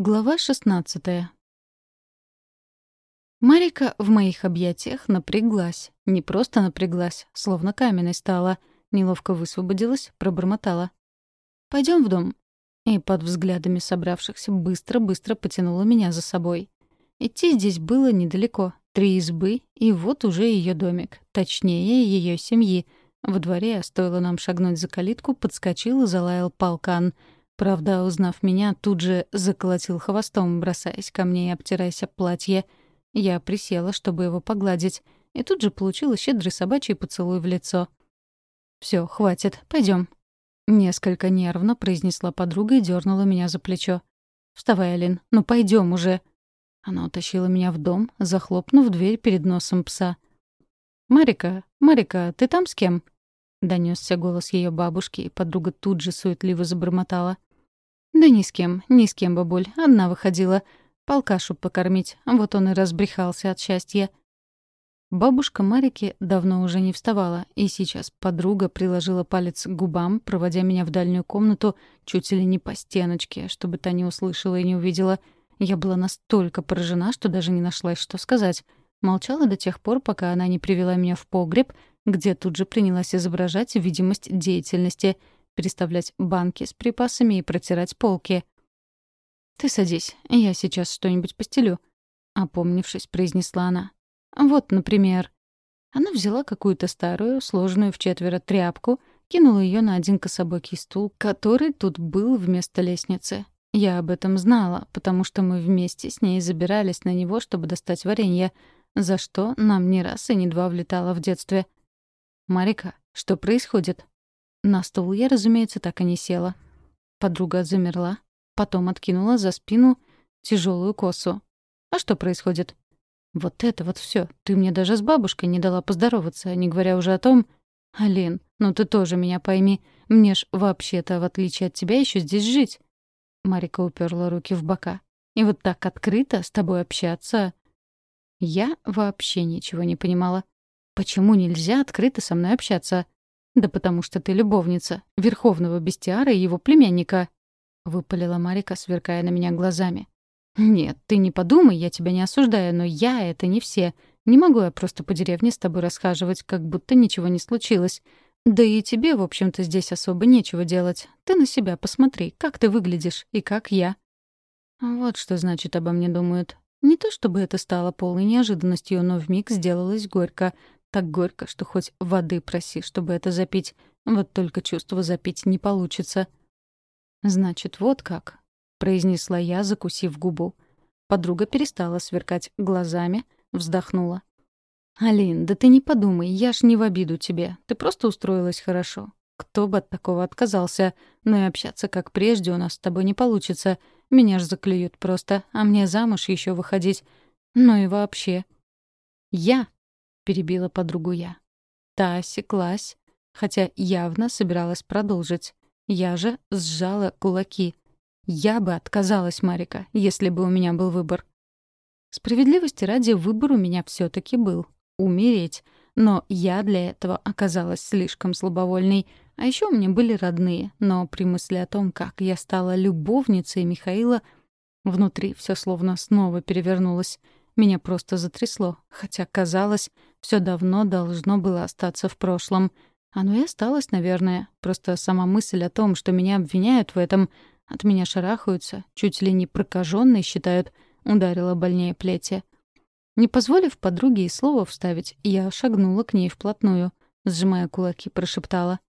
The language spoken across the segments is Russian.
Глава 16 Марика в моих объятиях напряглась. Не просто напряглась, словно каменной стала. Неловко высвободилась, пробормотала. Пойдем в дом». И под взглядами собравшихся быстро-быстро потянула меня за собой. Идти здесь было недалеко. Три избы, и вот уже ее домик. Точнее, ее семьи. Во дворе, стоило нам шагнуть за калитку, подскочил и залаял полкан — Правда, узнав меня, тут же заколотил хвостом, бросаясь ко мне и обтираясь об платье. Я присела, чтобы его погладить, и тут же получила щедрый собачий поцелуй в лицо. Все, хватит, пойдем. Несколько нервно произнесла подруга и дернула меня за плечо. «Вставай, Алин, ну пойдем уже». Она утащила меня в дом, захлопнув дверь перед носом пса. «Марика, Марика, ты там с кем?» — донесся голос ее бабушки, и подруга тут же суетливо забормотала. «Да ни с кем, ни с кем, бабуль. Одна выходила. Полкашу покормить. Вот он и разбрехался от счастья». Бабушка Марики давно уже не вставала, и сейчас подруга приложила палец к губам, проводя меня в дальнюю комнату чуть ли не по стеночке, чтобы та не услышала и не увидела. Я была настолько поражена, что даже не нашлась, что сказать. Молчала до тех пор, пока она не привела меня в погреб, где тут же принялась изображать видимость деятельности — переставлять банки с припасами и протирать полки. «Ты садись, я сейчас что-нибудь постелю», — опомнившись, произнесла она. «Вот, например...» Она взяла какую-то старую, сложенную в четверо тряпку, кинула ее на один кособокий стул, который тут был вместо лестницы. Я об этом знала, потому что мы вместе с ней забирались на него, чтобы достать варенье, за что нам не раз и не два влетало в детстве. «Марика, что происходит?» На стул я, разумеется, так и не села. Подруга замерла, потом откинула за спину тяжелую косу. «А что происходит?» «Вот это вот все. Ты мне даже с бабушкой не дала поздороваться, не говоря уже о том...» «Алин, ну ты тоже меня пойми. Мне ж вообще-то, в отличие от тебя, еще здесь жить». Марика уперла руки в бока. «И вот так открыто с тобой общаться...» Я вообще ничего не понимала. Почему нельзя открыто со мной общаться? «Да потому что ты любовница верховного бестиара и его племянника», — выпалила Марика, сверкая на меня глазами. «Нет, ты не подумай, я тебя не осуждаю, но я — это не все. Не могу я просто по деревне с тобой расхаживать, как будто ничего не случилось. Да и тебе, в общем-то, здесь особо нечего делать. Ты на себя посмотри, как ты выглядишь и как я». Вот что значит обо мне думают. Не то чтобы это стало полной неожиданностью, но вмиг сделалось горько. Так горько, что хоть воды проси, чтобы это запить. Вот только чувство запить не получится. «Значит, вот как», — произнесла я, закусив губу. Подруга перестала сверкать глазами, вздохнула. «Алин, да ты не подумай, я ж не в обиду тебе. Ты просто устроилась хорошо. Кто бы от такого отказался? Но и общаться как прежде у нас с тобой не получится. Меня ж заклюют просто, а мне замуж еще выходить. Ну и вообще. Я перебила подругу я. Та осеклась, хотя явно собиралась продолжить. Я же сжала кулаки. Я бы отказалась, Марика, если бы у меня был выбор. Справедливости ради, выбор у меня все таки был — умереть. Но я для этого оказалась слишком слабовольной. А еще у меня были родные. Но при мысли о том, как я стала любовницей Михаила, внутри все словно снова перевернулось. Меня просто затрясло, хотя, казалось, все давно должно было остаться в прошлом. Оно и осталось, наверное. Просто сама мысль о том, что меня обвиняют в этом, от меня шарахаются, чуть ли не прокаженной считают, ударила больнее плети. Не позволив подруге и слова вставить, я шагнула к ней вплотную, сжимая кулаки, прошептала.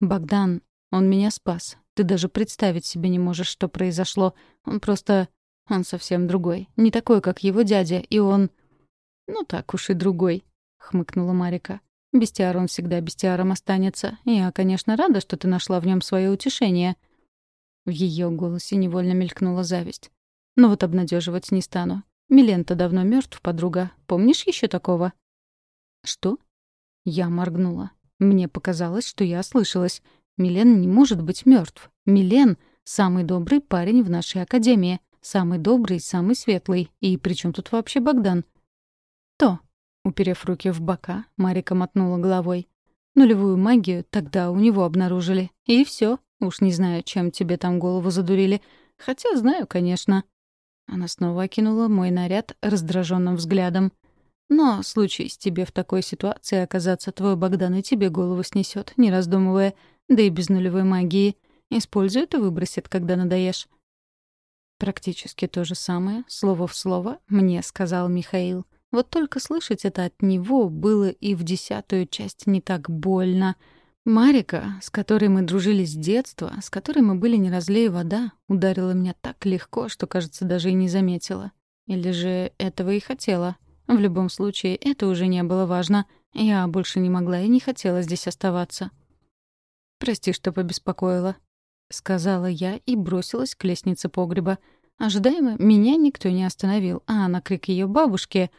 «Богдан, он меня спас. Ты даже представить себе не можешь, что произошло. Он просто он совсем другой. Не такой, как его дядя, и он... «Ну так уж и другой», — хмыкнула Марика. «Бестиар он всегда бестиаром останется. Я, конечно, рада, что ты нашла в нем свое утешение». В ее голосе невольно мелькнула зависть. «Но вот обнадеживать не стану. Милен-то давно мертв, подруга. Помнишь еще такого?» «Что?» Я моргнула. Мне показалось, что я ослышалась. Милен не может быть мертв. Милен — самый добрый парень в нашей академии. Самый добрый, самый светлый. И при чем тут вообще Богдан? То, уперев руки в бока, Марика мотнула головой. Нулевую магию тогда у него обнаружили. И все. Уж не знаю, чем тебе там голову задурили. Хотя знаю, конечно. Она снова окинула мой наряд раздраженным взглядом. «Но, случись тебе в такой ситуации оказаться, твой Богдан и тебе голову снесет, не раздумывая, да и без нулевой магии. Использует и выбросит, когда надоешь». Практически то же самое, слово в слово, мне сказал Михаил. Вот только слышать это от него было и в десятую часть не так больно. Марика, с которой мы дружили с детства, с которой мы были не разлей вода, ударила меня так легко, что, кажется, даже и не заметила. Или же этого и хотела. В любом случае, это уже не было важно. Я больше не могла и не хотела здесь оставаться. «Прости, что побеспокоила», — сказала я и бросилась к лестнице погреба. Ожидаемо меня никто не остановил, а на крик ее бабушки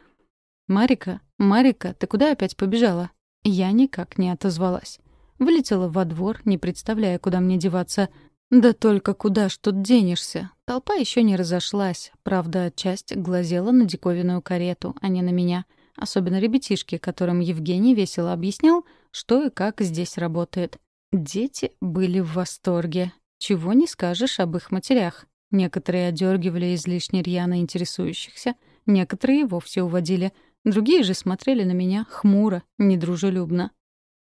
«Марика, Марика, ты куда опять побежала?» Я никак не отозвалась. Вылетела во двор, не представляя, куда мне деваться. Да только куда ж тут денешься? Толпа еще не разошлась. Правда, часть глазела на диковинную карету, а не на меня. Особенно ребятишки, которым Евгений весело объяснял, что и как здесь работает. Дети были в восторге. Чего не скажешь об их матерях. Некоторые одергивали излишне рьяно интересующихся, некоторые вовсе уводили — Другие же смотрели на меня хмуро, недружелюбно.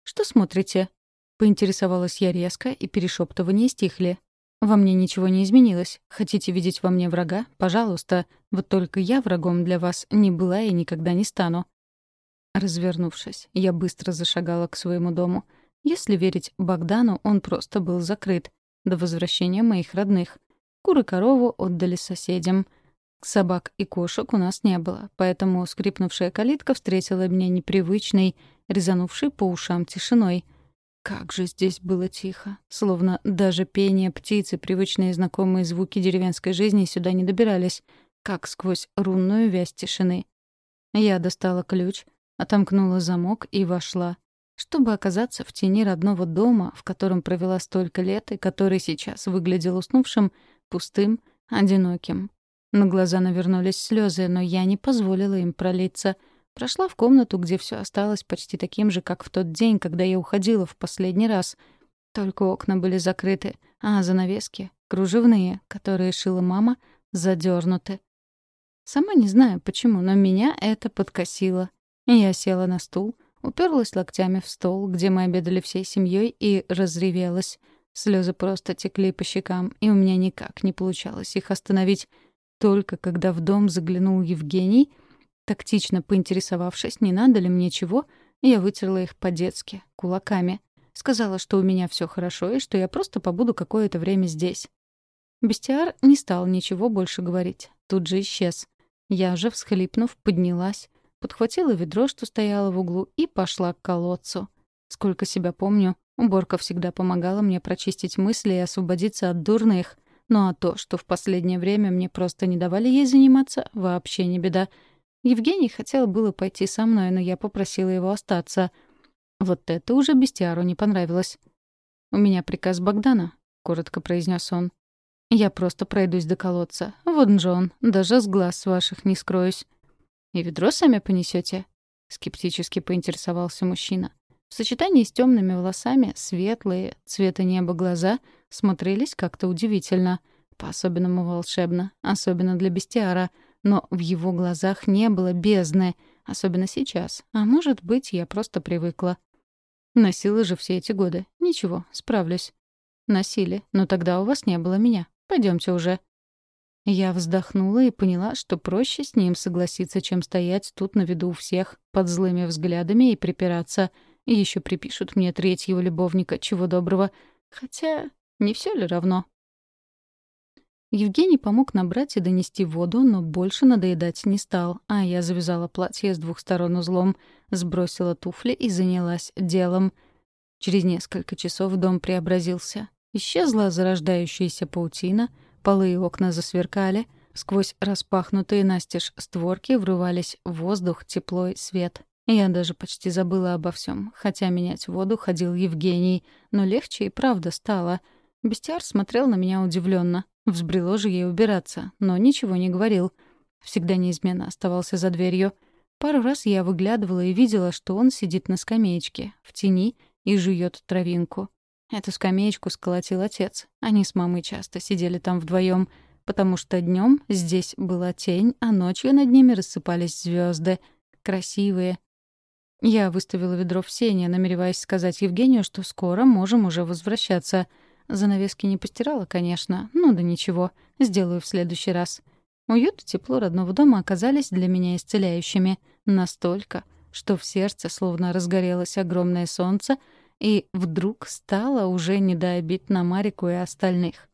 «Что смотрите?» — поинтересовалась я резко, и перешептывания стихли. «Во мне ничего не изменилось. Хотите видеть во мне врага? Пожалуйста. Вот только я врагом для вас не была и никогда не стану». Развернувшись, я быстро зашагала к своему дому. Если верить Богдану, он просто был закрыт до возвращения моих родных. Куры-корову отдали соседям — Собак и кошек у нас не было, поэтому скрипнувшая калитка встретила меня непривычной, резанувшей по ушам тишиной. Как же здесь было тихо, словно даже пение птицы, привычные знакомые звуки деревенской жизни сюда не добирались, как сквозь рунную вязь тишины. Я достала ключ, отомкнула замок и вошла, чтобы оказаться в тени родного дома, в котором провела столько лет и который сейчас выглядел уснувшим, пустым, одиноким. На глаза навернулись слезы, но я не позволила им пролиться. Прошла в комнату, где все осталось почти таким же, как в тот день, когда я уходила в последний раз. Только окна были закрыты, а занавески, кружевные, которые шила мама, задернуты. Сама не знаю почему, но меня это подкосило. Я села на стул, уперлась локтями в стол, где мы обедали всей семьей, и разревелась. Слезы просто текли по щекам, и у меня никак не получалось их остановить. Только когда в дом заглянул Евгений, тактично поинтересовавшись, не надо ли мне чего, я вытерла их по-детски, кулаками. Сказала, что у меня все хорошо и что я просто побуду какое-то время здесь. Бестиар не стал ничего больше говорить. Тут же исчез. Я же, всхлипнув, поднялась, подхватила ведро, что стояло в углу, и пошла к колодцу. Сколько себя помню, уборка всегда помогала мне прочистить мысли и освободиться от дурных — ну а то, что в последнее время мне просто не давали ей заниматься, вообще не беда. Евгений хотел было пойти со мной, но я попросила его остаться. Вот это уже бестиару не понравилось. «У меня приказ Богдана», — коротко произнес он. «Я просто пройдусь до колодца. Вот Джон, даже с глаз ваших не скроюсь». «И ведро сами понесете? скептически поинтересовался мужчина. В сочетании с темными волосами светлые, цвета неба глаза — смотрелись как-то удивительно, по-особенному волшебно, особенно для бестиара, но в его глазах не было бездны, особенно сейчас, а может быть, я просто привыкла. Носила же все эти годы. Ничего, справлюсь. Носили, но тогда у вас не было меня. Пойдемте уже. Я вздохнула и поняла, что проще с ним согласиться, чем стоять тут на виду у всех, под злыми взглядами и припираться. И еще припишут мне третьего любовника, чего доброго. Хотя не все ли равно? Евгений помог набрать и донести воду, но больше надоедать не стал, а я завязала платье с двух сторон узлом, сбросила туфли и занялась делом. Через несколько часов дом преобразился. Исчезла зарождающаяся паутина, полы и окна засверкали, сквозь распахнутые настежь створки врывались воздух, тепло и свет. Я даже почти забыла обо всем, хотя менять воду ходил Евгений, но легче и правда стало — Бестиар смотрел на меня удивленно. Взбрело же ей убираться, но ничего не говорил. Всегда неизменно оставался за дверью. Пару раз я выглядывала и видела, что он сидит на скамеечке, в тени, и жует травинку. Эту скамеечку сколотил отец. Они с мамой часто сидели там вдвоем. потому что днем здесь была тень, а ночью над ними рассыпались звезды. Красивые. Я выставила ведро в сене, намереваясь сказать Евгению, что скоро можем уже возвращаться. Занавески не постирала, конечно. Ну да ничего, сделаю в следующий раз. Уют и тепло родного дома оказались для меня исцеляющими. Настолько, что в сердце словно разгорелось огромное солнце, и вдруг стало уже не до обид на Марику и остальных.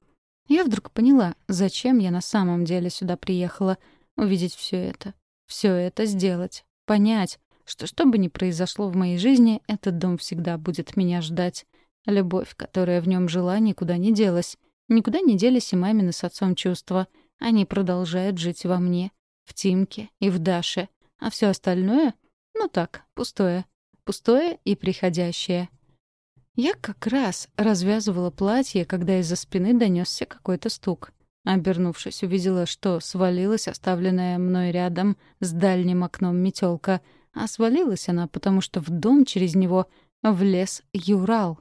Я вдруг поняла, зачем я на самом деле сюда приехала. Увидеть все это. все это сделать. Понять, что что бы ни произошло в моей жизни, этот дом всегда будет меня ждать. Любовь, которая в нем жила, никуда не делась. Никуда не делись и мамины с отцом чувства. Они продолжают жить во мне, в Тимке и в Даше. А все остальное ну так, пустое. Пустое и приходящее. Я как раз развязывала платье, когда из-за спины донесся какой-то стук. Обернувшись, увидела, что свалилась оставленная мной рядом с дальним окном метелка. А свалилась она, потому что в дом через него влез Юрал.